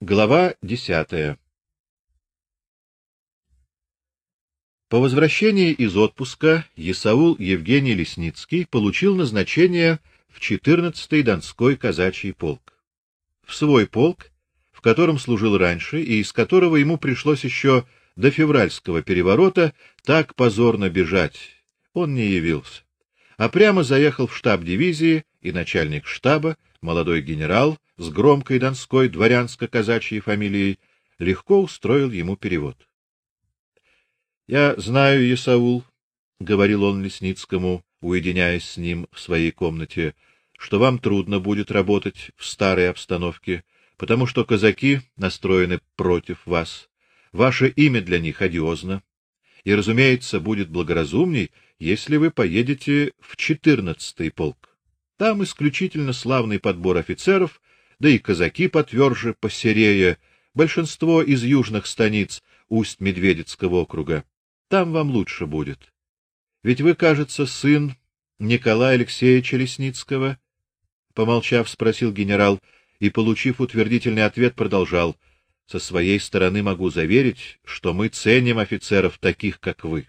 Глава десятая. По возвращении из отпуска Исаул Евгений Лесницкий получил назначение в 14-й Донской казачий полк. В свой полк, в котором служил раньше и из которого ему пришлось еще до февральского переворота так позорно бежать, он не явился, а прямо заехал в штаб дивизии и начальник штаба, молодой генерал с громкой донской дворянско-казачьей фамилией, легко устроил ему перевод. Я знаю, Исаул, говорил он Лесницкому, уединяясь с ним в своей комнате, что вам трудно будет работать в старой обстановке, потому что казаки настроены против вас. Ваше имя для них одиозно, и, разумеется, будет благоразумней, если вы поедете в четырнадцатый полк. Там исключительно славный подбор офицеров, да и казаки потверже, посерее, большинство из южных станиц Усть-Медведецкого округа. Там вам лучше будет. Ведь вы, кажется, сын Николая Алексеевича Лесницкого, помолчав, спросил генерал и, получив утвердительный ответ, продолжал: Со своей стороны могу заверить, что мы ценим офицеров таких, как вы.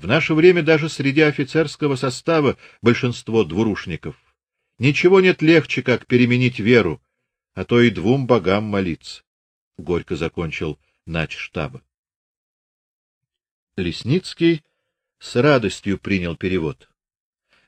В наше время даже среди офицерского состава большинство двурушников. Ничего нет легче, как переменить веру, а то и двум богам молиться. Горько закончил нач штаба. Лесницкий с радостью принял перевод.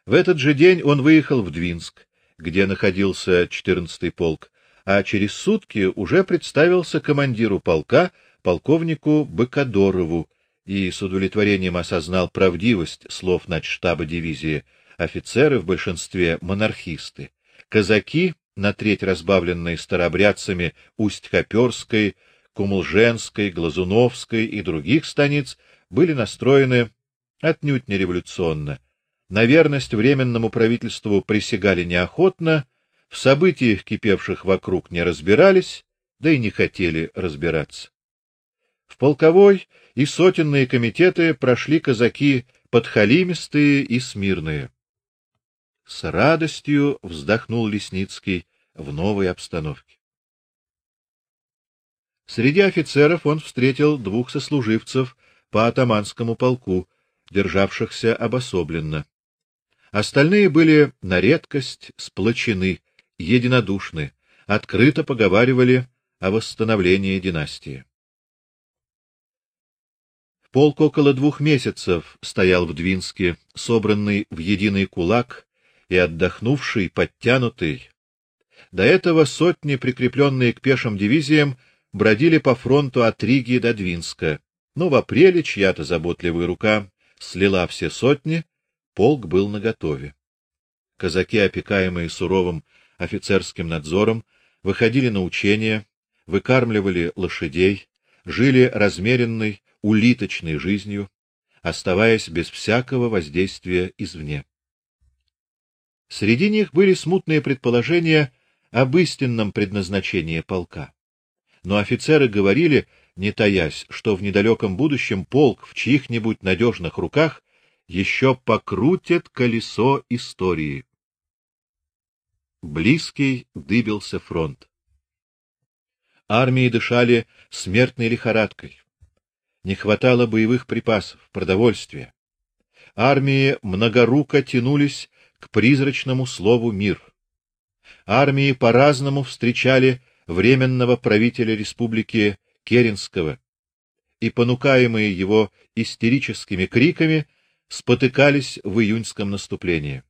В этот же день он выехал в Двинск, где находился 14-й полк, а через сутки уже представился командиру полка, полковнику Быкадорову, и с удовлетворением осознал правдивость слов начштаба дивизии. Офицеры в большинстве монархисты, казаки, на треть разбавленные старобрядцами Усть-Хоперской, Кумлженской, Глазуновской и других станиц, были настроены отнюдь не революционно. На верность временному правительству присягали неохотно, в событиях, кипевших вокруг, не разбирались, да и не хотели разбираться. В полковой и сотенные комитеты прошли казаки подхалимистые и смирные. С радостью вздохнул Лесницкий в новой обстановке. Среди офицеров он встретил двух сослуживцев по атаманскому полку, державшихся обособленно. Остальные были на редкость сплочены, единодушны, открыто поговаривали о восстановлении династии. Полк около двух месяцев стоял в Двинске, собранный в единый кулак и отдохнувший, подтянутый. До этого сотни, прикрепленные к пешим дивизиям, бродили по фронту от Риги до Двинска. Но в апреле чья-то заботливая рука слила все сотни, полк был наготове. Казаки, опекаемые суровым офицерским надзором, выходили на учения, выкармливали лошадей, жили размеренной, улиточной жизнью, оставаясь без всякого воздействия извне. Среди них были смутные предположения об истинном предназначении полка. Но офицеры говорили, не таясь, что в недалеком будущем полк в чьих-нибудь надежных руках еще покрутит колесо истории. Близкий дыбился фронт. Армии дышали смертной лихорадкой. Не хватало боевых припасов, продовольствия. Армии многоруко тянулись к призрачному слову мир. Армии по-разному встречали временного правителя республики Керенского, и понукаемые его истерическими криками спотыкались в июньском наступлении.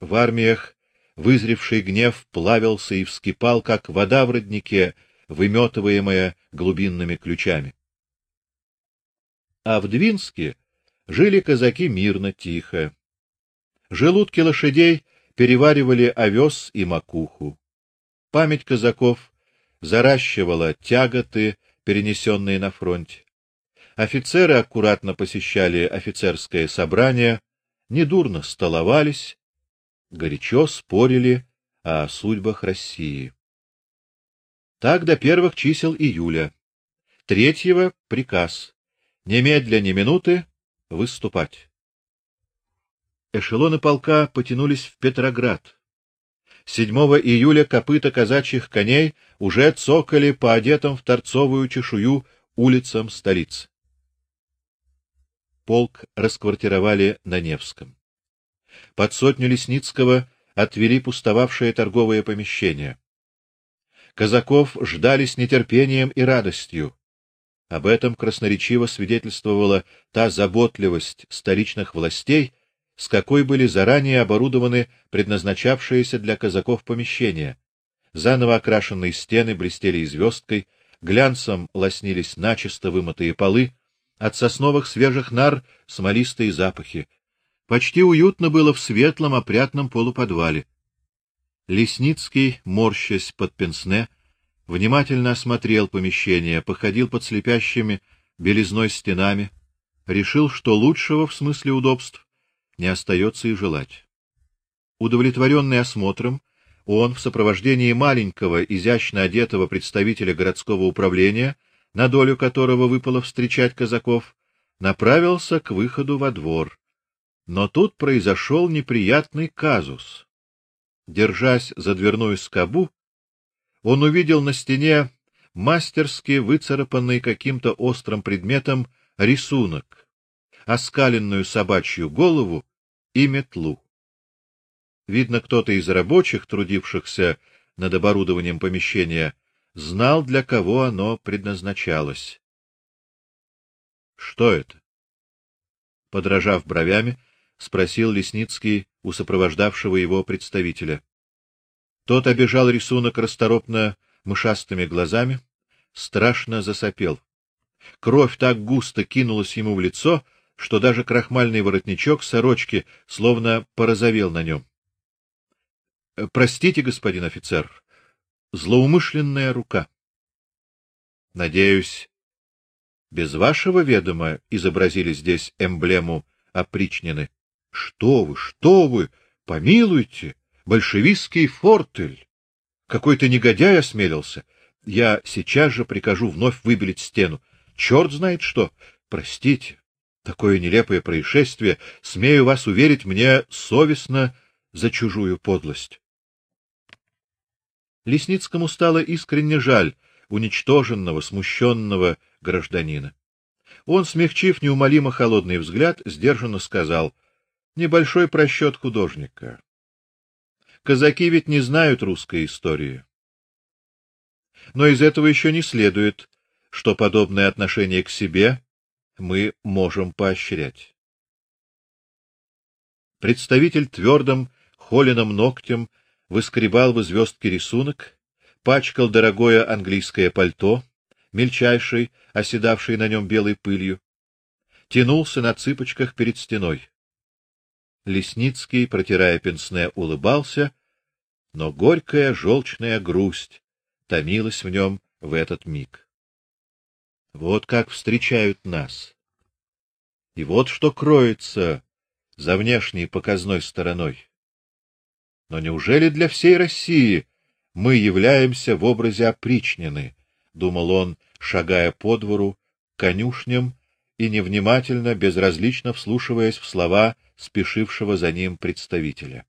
В армиях вызревший гнев плавился и вскипал, как вода в роднике, выметываемая глубинными ключами. А в Двинске жили казаки мирно, тихо. Желудки лошадей переваривали овес и макуху. Память казаков заращивала тяготы, перенесенные на фронте. Офицеры аккуратно посещали офицерское собрание, недурно столовались, горячо спорили о судьбах России. Так до первых чисел июля. Третьего приказ: немедля ни минуты выступать. Эшелоны полка потянулись в Петроград. 7 июля копыта казачьих коней уже цокали по одетым в торцовую чешую улицам столицы. Полк расквартировали на Невском. Под сотню Лесницкого отвели пустовавшее торговое помещение. Казаков ждали с нетерпением и радостью. Об этом красноречиво свидетельствовала та заботливость столичных властей, с какой были заранее оборудованы предназначавшиеся для казаков помещения. Заново окрашенные стены блестели звездкой, глянцем лоснились начисто вымытые полы, от сосновых свежих нар смолистые запахи. Почти уютно было в светлом опрятном полуподвале. Лесницкий, морщась под пенсне, внимательно осмотрел помещение, походил под слепящими белизной стенами, решил, что лучшего в смысле удобств не остается и желать. Удовлетворенный осмотром, он в сопровождении маленького, изящно одетого представителя городского управления, на долю которого выпало встречать казаков, направился к выходу во двор. Но тут произошел неприятный казус. Держась за дверную скобу, он увидел на стене мастерски выцарапанный каким-то острым предметом рисунок, оскаленную собачью голову и метлу. Видно, кто-то из рабочих, трудившихся над оборудованием помещения, знал, для кого оно предназначалось. Что это? Подражав бровями, спросил Лесницкий у сопровождавшего его представителя. Тот обежал рисунок расторопно мышастыми глазами, страшно засопел. Кровь так густо кинулась ему в лицо, что даже крахмальный воротничок сорочки словно порозовел на нем. — Простите, господин офицер, злоумышленная рука. — Надеюсь, без вашего ведома изобразили здесь эмблему опричнины. — Что вы, что вы, помилуйте! Большевистский фортель. Какой-то негодяй осмелился. Я сейчас же прикажу вновь выбелить стену. Черт знает что. Простите. Такое нелепое происшествие, смею вас уверить, мне совестно за чужую подлость. Лесницкому стало искренне жаль уничтоженного, смущенного гражданина. Он, смягчив неумолимо холодный взгляд, сдержанно сказал: "Небольшой просчет художника. Казаки ведь не знают русской истории. Но из этого еще не следует, что подобное отношение к себе мы можем поощрять. Представитель твердым, холеным ногтем выскребал в звездке рисунок, пачкал дорогое английское пальто, мельчайшей, оседавшей на нем белой пылью, тянулся на цыпочках перед стеной. Лесницкий, протирая пенсне, улыбался, но горькая желчная грусть томилась в нем в этот миг. Вот как встречают нас. И вот что кроется за внешней показной стороной. Но неужели для всей России мы являемся в образе опричнины, думал он, шагая по двору, конюшням и невнимательно, безразлично вслушиваясь в слова спешившего за ним представителя.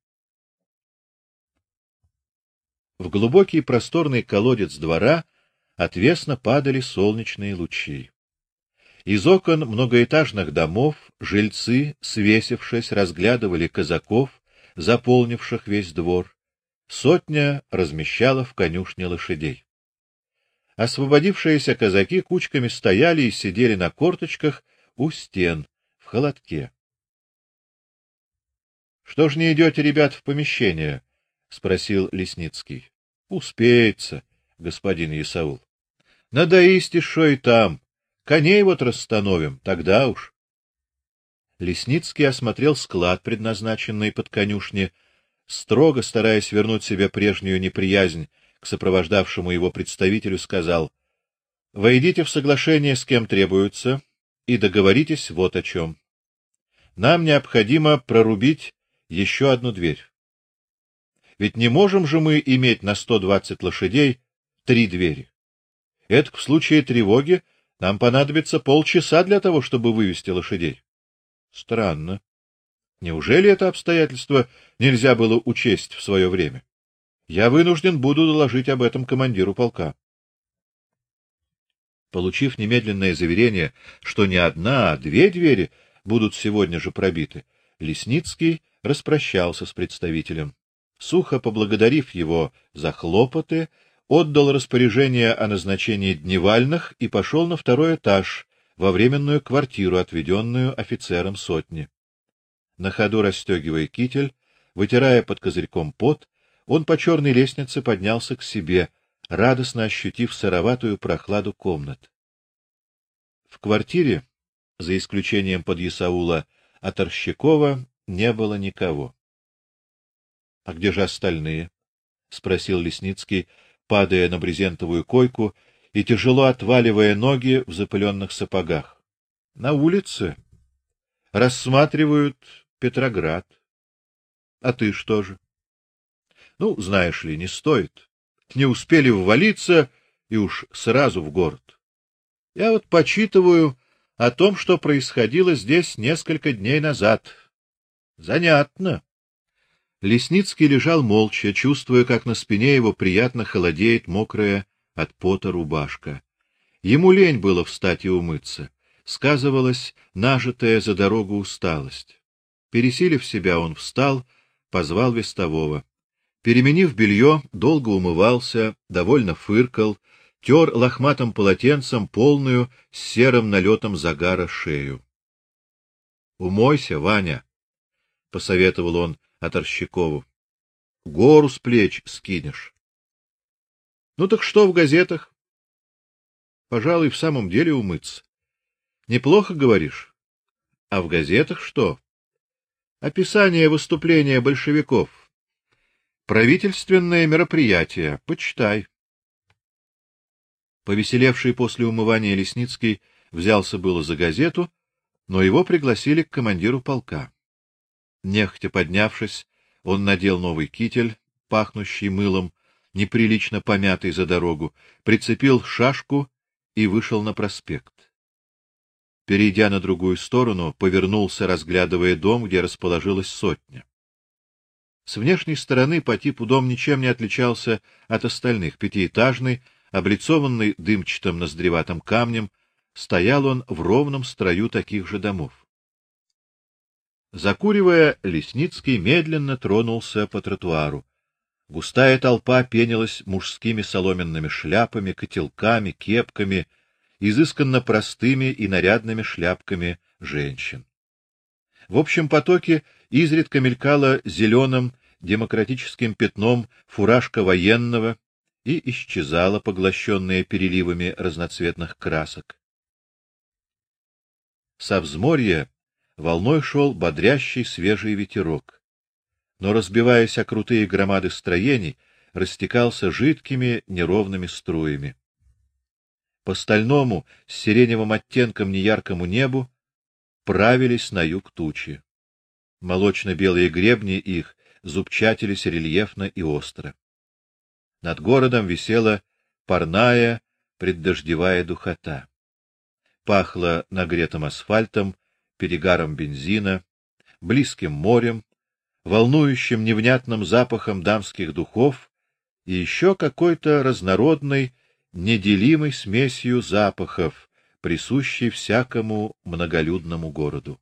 В глубокий просторный колодец двора отвесно падали солнечные лучи. Из окон многоэтажных домов жильцы, свесившись, разглядывали казаков, заполнивших весь двор. Сотня размещала в конюшне лошадей. Освободившиеся казаки кучками стояли и сидели на корточках у стен в холодке. Что ж не идете, ребят, в помещение? спросил Лесницкий. Успеется, господин Исаул. Надоесть еще и там. Коней вот расстановим, тогда уж. Лесницкий осмотрел склад, предназначенный под конюшни, строго стараясь вернуть себе прежнюю неприязнь к сопровождавшему его представителю, сказал: "Войдите в соглашение с кем требуется и договоритесь вот о чем. Нам необходимо прорубить еще одну дверь. Ведь не можем же мы иметь на сто двадцать лошадей три двери. Это в случае тревоги нам понадобится полчаса для того, чтобы вывести лошадей. Странно. Неужели это обстоятельство нельзя было учесть в свое время? Я вынужден буду доложить об этом командиру полка. Получив немедленное заверение, что не одна, а две двери будут сегодня же пробиты, Лесницкий распрощался с представителем. Сухо поблагодарив его за хлопоты, отдал распоряжение о назначении дневальных и пошел на второй этаж, во временную квартиру, отведенную офицерам сотни. На ходу расстегивая китель, вытирая под козырьком пот, он по черной лестнице поднялся к себе, радостно ощутив сыроватую прохладу комнат. В квартире, за исключением подъясаула Аторщикова, не было никого. — А где же остальные? — спросил Лесницкий, падая на брезентовую койку и тяжело отваливая ноги в запыленных сапогах. — На улице. Рассматривают Петроград. А ты что же? Ну, знаешь ли, не стоит. Не успели ввалиться и уж сразу в город. Я вот почитываю о том, что происходило здесь несколько дней назад. Занятно. Лесницкий лежал молча, чувствуя, как на спине его приятно холодеет мокрая от пота рубашка. Ему лень было встать и умыться. Сказывалась нажитая за дорогу усталость. Пересилив себя, он встал, позвал вестового. Переменив белье, долго умывался, довольно фыркал, тер лохматым полотенцем полную с серым налетом загара шею. — Умойся, Ваня, — посоветовал он Оторщикову. — Гору с плеч скинешь. — Ну так что в газетах? — Пожалуй, в самом деле умыться. — Неплохо говоришь. — А в газетах что? — Описание выступления большевиков. Правительственное мероприятие. Почитай. Повеселевший после умывания Лесницкий взялся было за газету, но его пригласили к командиру полка. Нехотя поднявшись, он надел новый китель, пахнущий мылом, неприлично помятый за дорогу, прицепил шашку и вышел на проспект. Перейдя на другую сторону, повернулся, разглядывая дом, где расположилась сотня. С внешней стороны по типу дом ничем не отличался от остальных. Пятиэтажный, облицованный дымчатым ноздреватым камнем, стоял он в ровном строю таких же домов. Закуривая, Лесницкий медленно тронулся по тротуару. Густая толпа пенилась мужскими соломенными шляпами, котелками, кепками, изысканно простыми и нарядными шляпками женщин. В общем потоке изредка мелькала зеленым демократическим пятном фуражка военного и исчезала, поглощенная переливами разноцветных красок. Со взморья волной шел бодрящий свежий ветерок, но разбиваясь о крутые громады строений, растекался жидкими неровными струями. По стальному с сиреневым оттенком неяркому небу правились на юг тучи. Молочно-белые гребни их зубчатились рельефно и остро. Над городом висела парная преддождевая духота. Пахло нагретым асфальтом, перегаром бензина, близким морем, волнующим невнятным запахом дамских духов и еще какой-то разнородной, неделимой смесью запахов, присущей всякому многолюдному городу.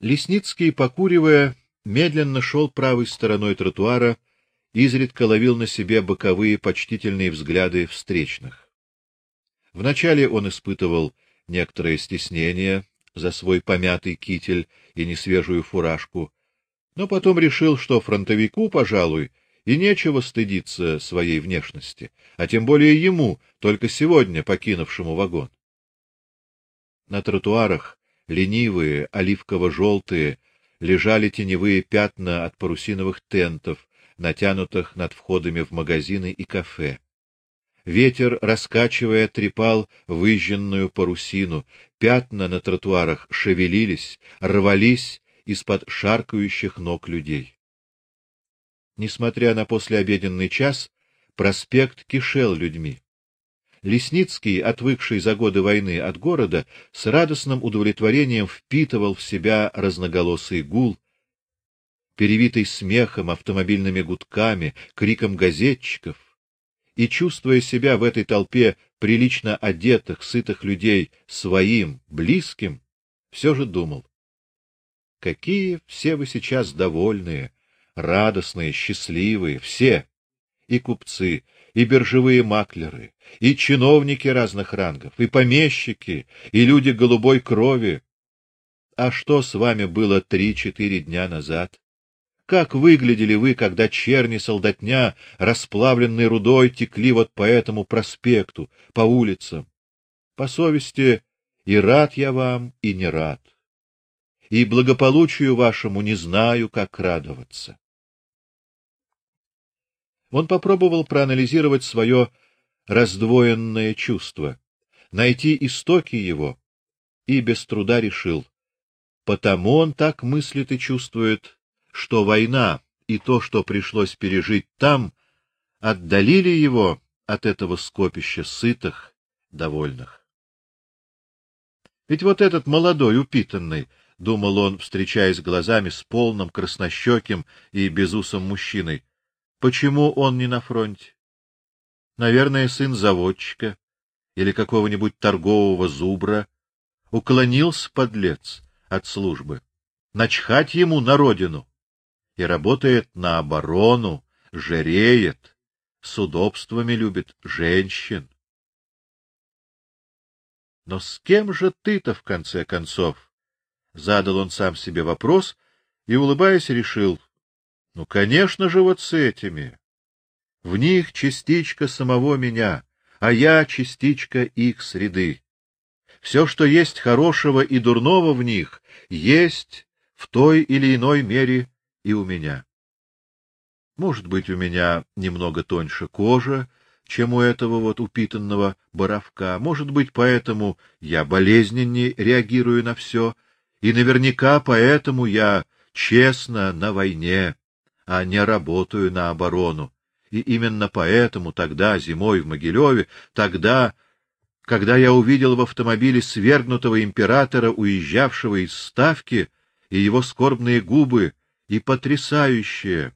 Лесницкий, покуривая, медленно шел правой стороной тротуара, изредка ловил на себе боковые почтительные взгляды встречных. Вначале он испытывал некоторое стеснение за свой помятый китель и несвежую фуражку, но потом решил, что фронтовику, пожалуй, и нечего стыдиться своей внешности, а тем более ему, только сегодня покинувшему вагон. На тротуарах ленивые, оливково-желтые, лежали теневые пятна от парусиновых тентов, натянутых над входами в магазины и кафе. Ветер, раскачивая, трепал выжженную парусину, пятна на тротуарах шевелились, рвались из-под шаркающих ног людей. Несмотря на послеобеденный час, проспект кишел людьми. Лесницкий, отвыкший за годы войны от города, с радостным удовлетворением впитывал в себя разноголосый гул. перевитый смехом, автомобильными гудками, криком газетчиков, и чувствуя себя в этой толпе прилично одетых, сытых людей своим, близким, все же думал: какие все вы сейчас довольные, радостные, счастливые, все, и купцы, и биржевые маклеры, и чиновники разных рангов, и помещики, и люди голубой крови. А что с вами было три-четыре дня назад? Как выглядели вы, когда черни солдатня, расплавленной рудой, текли вот по этому проспекту, по улицам? По совести, и рад я вам, и не рад. И благополучию вашему не знаю, как радоваться. Он попробовал проанализировать свое раздвоенное чувство, найти истоки его и без труда решил: потому он так мыслит и чувствует, что война и то, что пришлось пережить там, отдалили его от этого скопища сытых, довольных. Ведь вот этот молодой, упитанный, думал он, встречаясь глазами с полным краснощеким и безусым мужчиной, Почему он не на фронте? Наверное, сын заводчика или какого-нибудь торгового зубра уклонился подлец от службы. Начхать ему на родину и работает на оборону, жиреет, с удобствами любит женщин. Но с кем же ты-то в конце концов? Задал он сам себе вопрос и улыбаясь решил: ну, конечно же, вот с этими. В них частичка самого меня, а я частичка их среды. Все, что есть хорошего и дурного в них, есть в той или иной мере и у меня. Может быть, у меня немного тоньше кожа, чем у этого вот упитанного боровка. Может быть, поэтому я болезненнее реагирую на все, и наверняка поэтому я честно на войне а не работаю на оборону. И именно поэтому тогда, зимой в Могилеве, тогда, когда я увидел в автомобиле свергнутого императора, уезжавшего из ставки, и его скорбные губы, и потрясающее,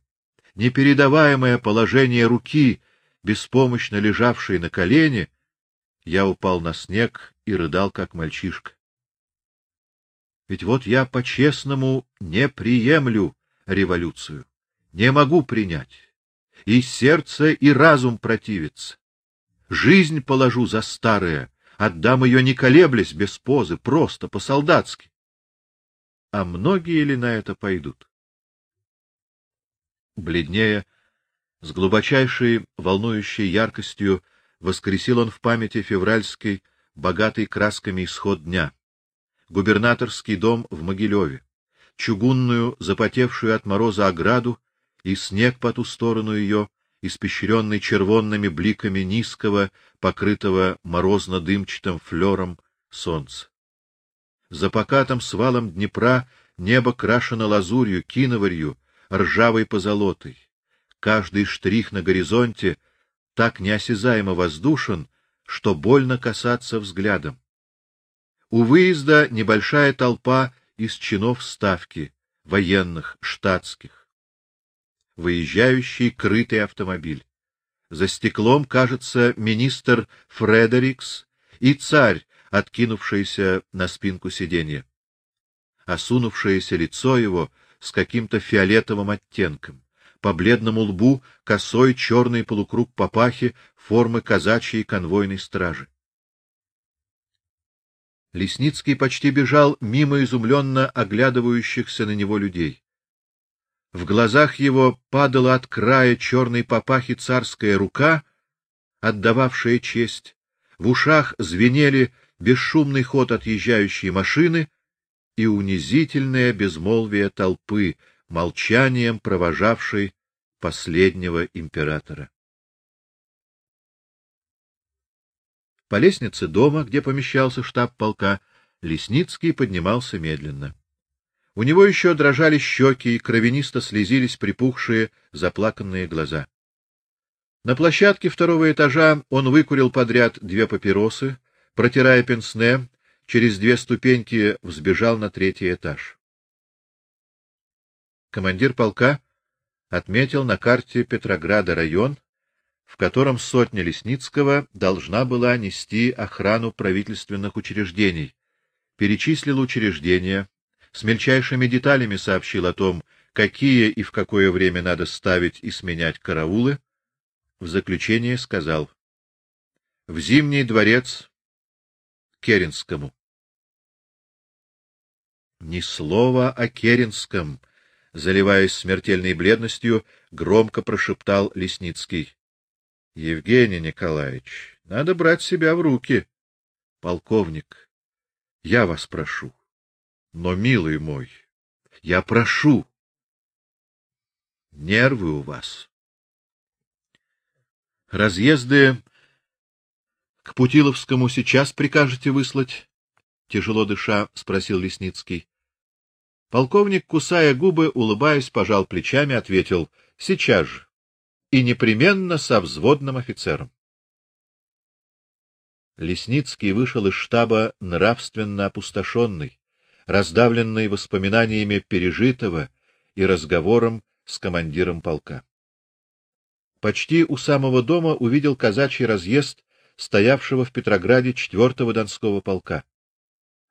непередаваемое положение руки, беспомощно лежавшей на колене, я упал на снег и рыдал как мальчишка. Ведь вот я по-честному не приемлю революцию не могу принять. И сердце, и разум противится. Жизнь положу за старое, отдам ее не колеблясь, без позы, просто по-солдатски. А многие ли на это пойдут? Бледнее, с глубочайшей волнующей яркостью воскресил он в памяти февральский, богатый красками исход дня. Губернаторский дом в Могилеве, чугунную, запотевшую от мороза ограду и снег по ту сторону ее, испещренный червонными бликами низкого, покрытого морозно-дымчатым флером солнца. За покатым свалом Днепра небо крашено лазурью, киноварью, ржавой позолотой. Каждый штрих на горизонте так неосязаемо воздушен, что больно касаться взглядом. У выезда небольшая толпа из чинов ставки, военных, штатских выезжающий крытый автомобиль. За стеклом, кажется, министр Фредерикс и царь, откинувшийся на спинку сиденья. Осунувшееся лицо его с каким-то фиолетовым оттенком, по бледному лбу косой черный полукруг папахи формы казачьей конвойной стражи. Лесницкий почти бежал мимо изумленно оглядывающихся на него людей. В глазах его падала от края черной папахи царская рука, отдававшая честь. В ушах звенели бесшумный ход отъезжающей машины и унизительное безмолвие толпы, молчанием провожавшей последнего императора. По лестнице дома, где помещался штаб полка, Лесницкий поднимался медленно. У него еще дрожали щеки и кровянисто слезились припухшие, заплаканные глаза. На площадке второго этажа он выкурил подряд две папиросы, протирая пенсне, через две ступеньки взбежал на третий этаж. Командир полка отметил на карте Петрограда район, в котором сотня Лесницкого должна была нести охрану правительственных учреждений. Перечислил учреждения, с мельчайшими деталями сообщил о том, какие и в какое время надо ставить и сменять караулы. В заключение сказал: в Зимний дворец Керенскому. Ни слова о Керенском, заливаясь смертельной бледностью, громко прошептал Лесницкий. Евгений Николаевич, надо брать себя в руки. Полковник, я вас прошу. Но, милый мой, я прошу. Нервы у вас. Разъезды к Путиловскому сейчас прикажете выслать? тяжело дыша спросил Лесницкий. Полковник, кусая губы, улыбаясь, пожал плечами, ответил: "Сейчас же. И непременно со взводным офицером". Лесницкий вышел из штаба нравственно опустошенный, раздавленный воспоминаниями пережитого и разговором с командиром полка. Почти у самого дома увидел казачий разъезд стоявшего в Петрограде 4-го Донского полка.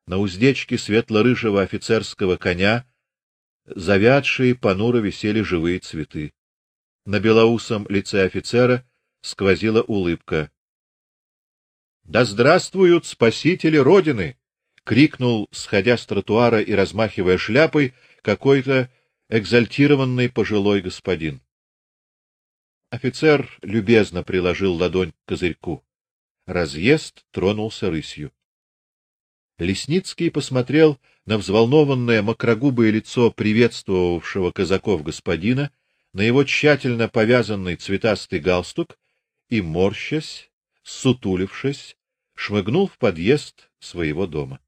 На уздечке светло-рыжего офицерского коня завядшие понуро висели живые цветы. На белоусом лице офицера сквозила улыбка. Да здравствуют спасители родины, крикнул, сходя с тротуара и размахивая шляпой, какой-то экзальтированный пожилой господин. Офицер любезно приложил ладонь к козырьку. Разъезд тронулся рысью. Лесницкий посмотрел на взволнованное мокрогубое лицо приветствовавшего казаков господина, на его тщательно повязанный цветастый галстук и морщась, сутулившись, шмыгнул в подъезд своего дома.